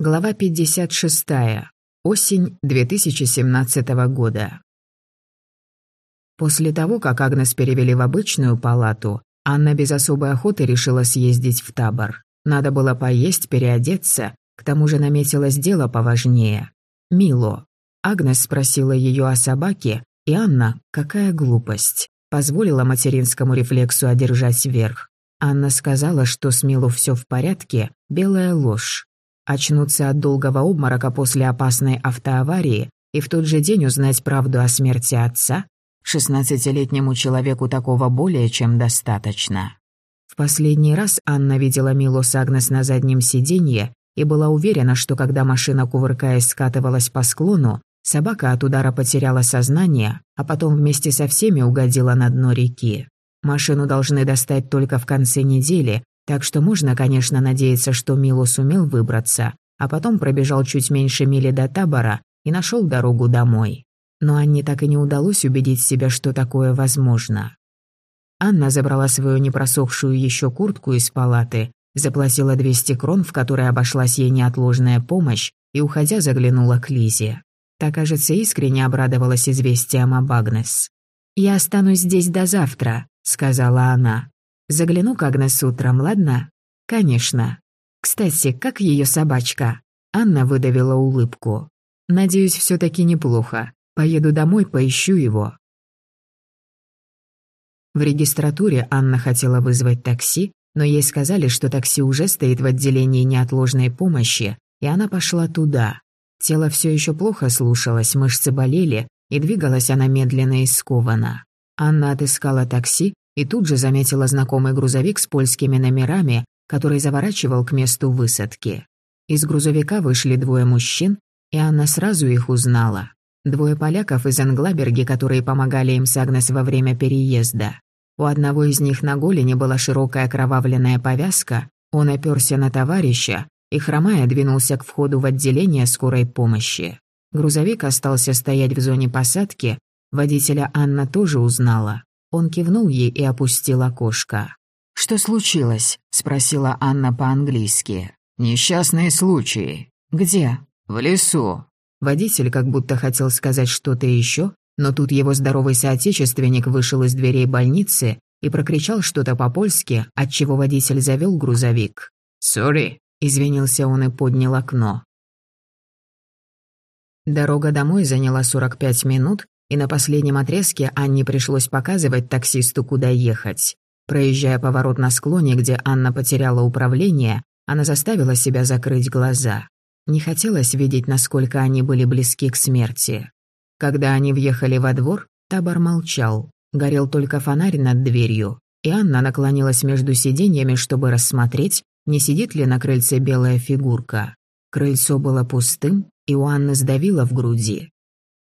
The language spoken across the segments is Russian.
Глава 56. Осень 2017 года. После того, как Агнес перевели в обычную палату, Анна без особой охоты решила съездить в табор. Надо было поесть, переодеться, к тому же наметилось дело поважнее. Мило. Агнес спросила ее о собаке, и Анна, какая глупость, позволила материнскому рефлексу одержать верх. Анна сказала, что с Милу все в порядке, белая ложь. Очнуться от долгого обморока после опасной автоаварии и в тот же день узнать правду о смерти отца? Шестнадцатилетнему человеку такого более чем достаточно. В последний раз Анна видела Милу с на заднем сиденье и была уверена, что когда машина, кувыркаясь, скатывалась по склону, собака от удара потеряла сознание, а потом вместе со всеми угодила на дно реки. Машину должны достать только в конце недели, так что можно, конечно, надеяться, что Мило сумел выбраться, а потом пробежал чуть меньше мили до табора и нашел дорогу домой. Но Анне так и не удалось убедить себя, что такое возможно. Анна забрала свою непросохшую еще куртку из палаты, заплатила 200 крон, в которой обошлась ей неотложная помощь, и, уходя, заглянула к Лизе. Та, кажется, искренне обрадовалась известием об Агнес. «Я останусь здесь до завтра», — сказала она. Загляну к Агнес утром, ладно? Конечно. Кстати, как ее собачка? Анна выдавила улыбку. Надеюсь, все таки неплохо. Поеду домой, поищу его. В регистратуре Анна хотела вызвать такси, но ей сказали, что такси уже стоит в отделении неотложной помощи, и она пошла туда. Тело все еще плохо слушалось, мышцы болели, и двигалась она медленно и скованно. Анна отыскала такси и тут же заметила знакомый грузовик с польскими номерами, который заворачивал к месту высадки. Из грузовика вышли двое мужчин, и Анна сразу их узнала. Двое поляков из Англаберги, которые помогали им с Агнес во время переезда. У одного из них на голени была широкая окровавленная повязка, он оперся на товарища и, хромая, двинулся к входу в отделение скорой помощи. Грузовик остался стоять в зоне посадки, водителя Анна тоже узнала. Он кивнул ей и опустил окошко. «Что случилось?» — спросила Анна по-английски. «Несчастные случаи». «Где?» «В лесу». Водитель как будто хотел сказать что-то еще, но тут его здоровый соотечественник вышел из дверей больницы и прокричал что-то по-польски, отчего водитель завел грузовик. «Сори», — извинился он и поднял окно. Дорога домой заняла 45 минут, и на последнем отрезке Анне пришлось показывать таксисту, куда ехать. Проезжая поворот на склоне, где Анна потеряла управление, она заставила себя закрыть глаза. Не хотелось видеть, насколько они были близки к смерти. Когда они въехали во двор, табор молчал. Горел только фонарь над дверью, и Анна наклонилась между сиденьями, чтобы рассмотреть, не сидит ли на крыльце белая фигурка. Крыльцо было пустым, и у Анны сдавило в груди.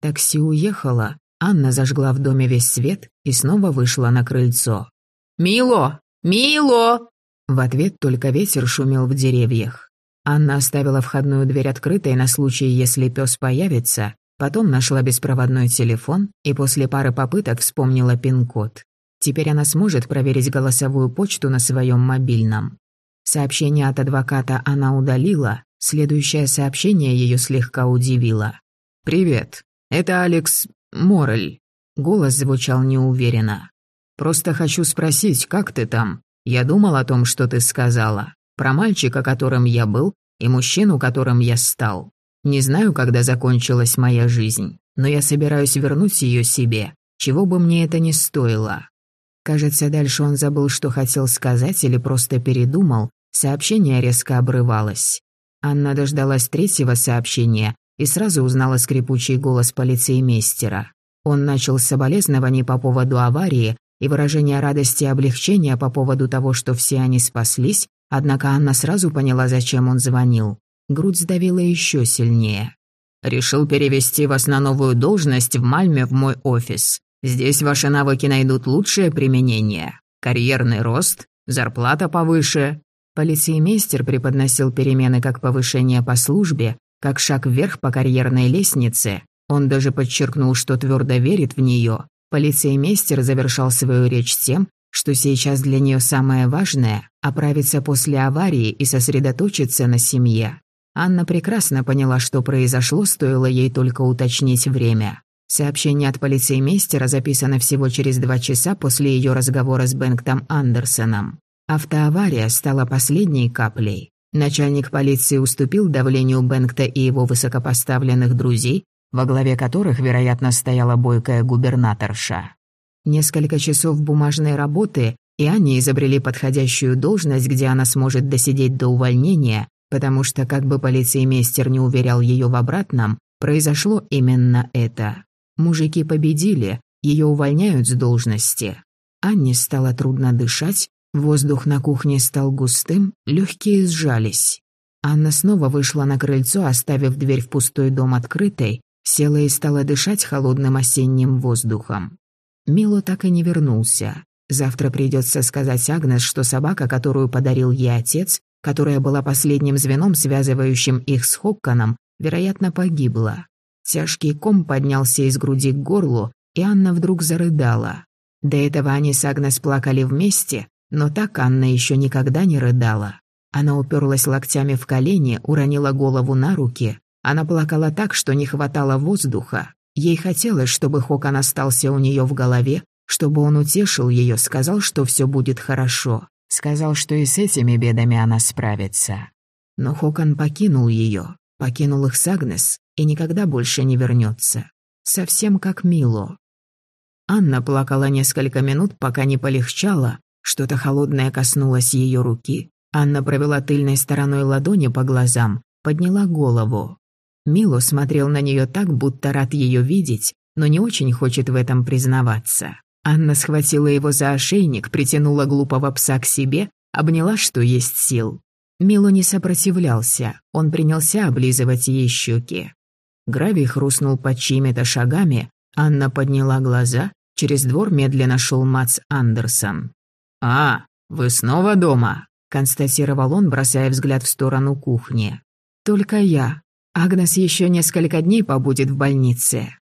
Такси уехало, Анна зажгла в доме весь свет и снова вышла на крыльцо. «Мило! Мило!» В ответ только ветер шумел в деревьях. Анна оставила входную дверь открытой на случай, если пес появится, потом нашла беспроводной телефон и после пары попыток вспомнила пин-код. Теперь она сможет проверить голосовую почту на своем мобильном. Сообщение от адвоката она удалила, следующее сообщение ее слегка удивило. «Привет. «Это Алекс Моррель». Голос звучал неуверенно. «Просто хочу спросить, как ты там? Я думал о том, что ты сказала. Про мальчика, которым я был, и мужчину, которым я стал. Не знаю, когда закончилась моя жизнь, но я собираюсь вернуть ее себе, чего бы мне это ни стоило». Кажется, дальше он забыл, что хотел сказать, или просто передумал. Сообщение резко обрывалось. Анна дождалась третьего сообщения и сразу узнала скрипучий голос полицеймейстера. Он начал с соболезнований по поводу аварии и выражения радости и облегчения по поводу того, что все они спаслись, однако Анна сразу поняла, зачем он звонил. Грудь сдавила еще сильнее. «Решил перевести вас на новую должность в Мальме в мой офис. Здесь ваши навыки найдут лучшее применение. Карьерный рост, зарплата повыше». Полицеймейстер преподносил перемены как повышение по службе, как шаг вверх по карьерной лестнице. Он даже подчеркнул, что твердо верит в нее. Полицеймейстер завершал свою речь тем, что сейчас для нее самое важное – оправиться после аварии и сосредоточиться на семье. Анна прекрасно поняла, что произошло, стоило ей только уточнить время. Сообщение от полицеймейстера записано всего через два часа после ее разговора с Бэнктом Андерсоном. Автоавария стала последней каплей. Начальник полиции уступил давлению Бэнкта и его высокопоставленных друзей, во главе которых, вероятно, стояла бойкая губернаторша. Несколько часов бумажной работы, и они изобрели подходящую должность, где она сможет досидеть до увольнения, потому что, как бы полицеймейстер не уверял ее в обратном, произошло именно это. Мужики победили, ее увольняют с должности. Анне стало трудно дышать, воздух на кухне стал густым, легкие сжались. Анна снова вышла на крыльцо, оставив дверь в пустой дом открытой, села и стала дышать холодным осенним воздухом. Мило так и не вернулся. Завтра придется сказать Агнес, что собака, которую подарил ей отец, которая была последним звеном, связывающим их с Хокканом, вероятно, погибла. Тяжкий ком поднялся из груди к горлу, и Анна вдруг зарыдала. До этого они с Агнес плакали вместе, но так Анна еще никогда не рыдала. Она уперлась локтями в колени, уронила голову на руки. Она плакала так, что не хватало воздуха. Ей хотелось, чтобы Хокон остался у нее в голове, чтобы он утешил ее, сказал, что все будет хорошо. Сказал, что и с этими бедами она справится. Но Хокон покинул ее, покинул их с Агнес и никогда больше не вернется. Совсем как Мило. Анна плакала несколько минут, пока не полегчало, что-то холодное коснулось ее руки. Анна провела тыльной стороной ладони по глазам, подняла голову. Мило смотрел на нее так, будто рад ее видеть, но не очень хочет в этом признаваться. Анна схватила его за ошейник, притянула глупого пса к себе, обняла, что есть сил. Мило не сопротивлялся, он принялся облизывать ей щеки. Гравий хрустнул под чьими-то шагами, Анна подняла глаза, через двор медленно шел Мац Андерсон. «А, вы снова дома?» – констатировал он, бросая взгляд в сторону кухни. «Только я. Агнес еще несколько дней побудет в больнице».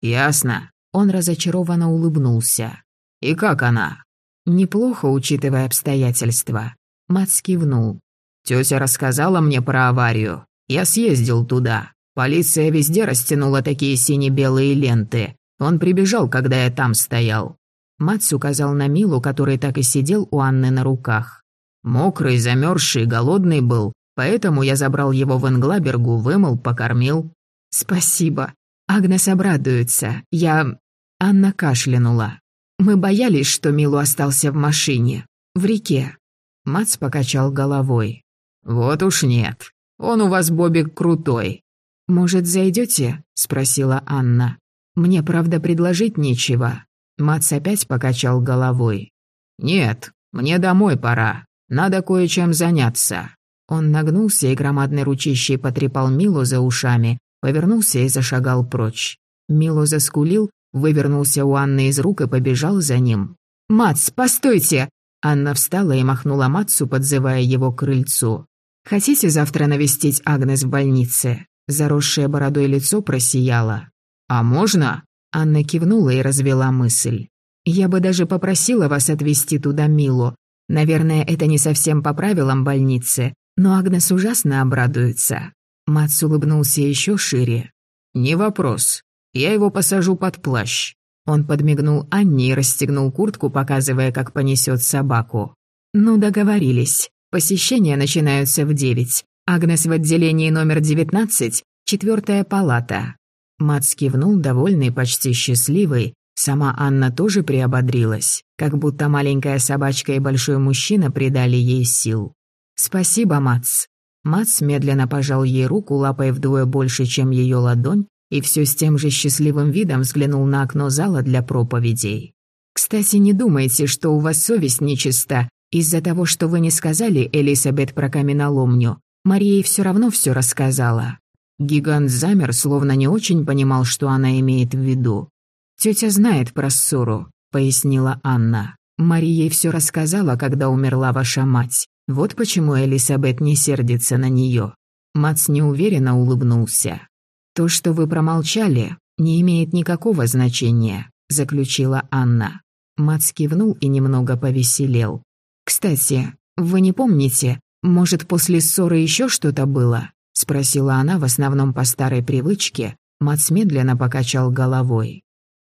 «Ясно. Он разочарованно улыбнулся. «И как она?» «Неплохо, учитывая обстоятельства». Мац кивнул. «Тётя рассказала мне про аварию. Я съездил туда. Полиция везде растянула такие сине-белые ленты. Он прибежал, когда я там стоял». Мац указал на Милу, который так и сидел у Анны на руках. «Мокрый, замерзший, голодный был, поэтому я забрал его в Энглабергу, вымыл, покормил». «Спасибо. Агнес обрадуется. Я... Анна кашлянула. «Мы боялись, что Милу остался в машине. В реке». Мац покачал головой. «Вот уж нет. Он у вас, Бобик, крутой». «Может, зайдете? спросила Анна. «Мне, правда, предложить нечего». Мац опять покачал головой. «Нет, мне домой пора. Надо кое-чем заняться». Он нагнулся и громадной ручищей потрепал Милу за ушами, повернулся и зашагал прочь. Мило заскулил, вывернулся у Анны из рук и побежал за ним. «Мац, постойте!» Анна встала и махнула Матсу, подзывая его к крыльцу. «Хотите завтра навестить Агнес в больнице?» Заросшее бородой лицо просияло. «А можно?» Анна кивнула и развела мысль. «Я бы даже попросила вас отвезти туда Милу. Наверное, это не совсем по правилам больницы, но Агнес ужасно обрадуется». Матс улыбнулся еще шире. «Не вопрос. Я его посажу под плащ». Он подмигнул Анне и расстегнул куртку, показывая, как понесет собаку. «Ну, договорились. Посещения начинаются в девять. Агнес в отделении номер девятнадцать, четвертая палата». Мац кивнул, довольный, почти счастливый. Сама Анна тоже приободрилась, как будто маленькая собачка и большой мужчина придали ей сил. «Спасибо, Мац». Мац медленно пожал ей руку, лапой вдвое больше, чем ее ладонь, и все с тем же счастливым видом взглянул на окно зала для проповедей. «Кстати, не думайте, что у вас совесть нечиста из-за того, что вы не сказали Элисабет про каменоломню. Мария все равно все рассказала». Гигант замер, словно не очень понимал, что она имеет в виду. «Тетя знает про ссору», — пояснила Анна. «Мария ей все рассказала, когда умерла ваша мать. Вот почему Элисабет не сердится на нее». Мац неуверенно улыбнулся. «То, что вы промолчали, не имеет никакого значения», — заключила Анна. Мац кивнул и немного повеселел. «Кстати, вы не помните, может, после ссоры еще что-то было? Спросила она в основном по старой привычке. Мац медленно покачал головой.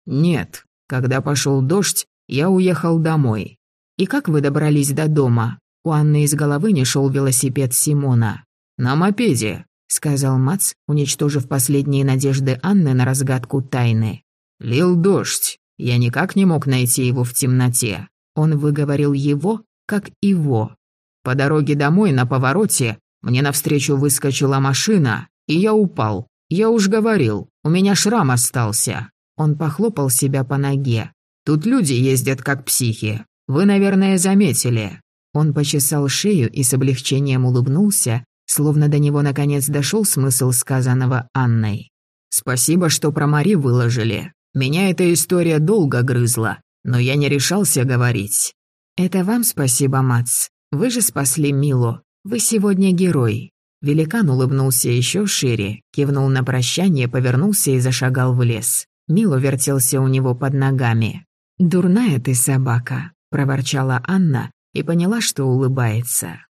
«Нет, когда пошел дождь, я уехал домой. И как вы добрались до дома? У Анны из головы не шел велосипед Симона. На мопеде, сказал Мац, уничтожив последние надежды Анны на разгадку тайны. Лил дождь. Я никак не мог найти его в темноте. Он выговорил его, как его. По дороге домой на повороте мне навстречу выскочила машина, и я упал. Я уж говорил, у меня шрам остался. Он похлопал себя по ноге. Тут люди ездят как психи. Вы, наверное, заметили. Он почесал шею и с облегчением улыбнулся, словно до него наконец дошел смысл сказанного Анной. «Спасибо, что про Мари выложили. Меня эта история долго грызла, но я не решался говорить». «Это вам спасибо, Мац. Вы же спасли Милу. Вы сегодня герой». Великан улыбнулся еще шире, кивнул на прощание, повернулся и зашагал в лес. Мило вертелся у него под ногами. «Дурная ты собака», — проворчала Анна и поняла, что улыбается.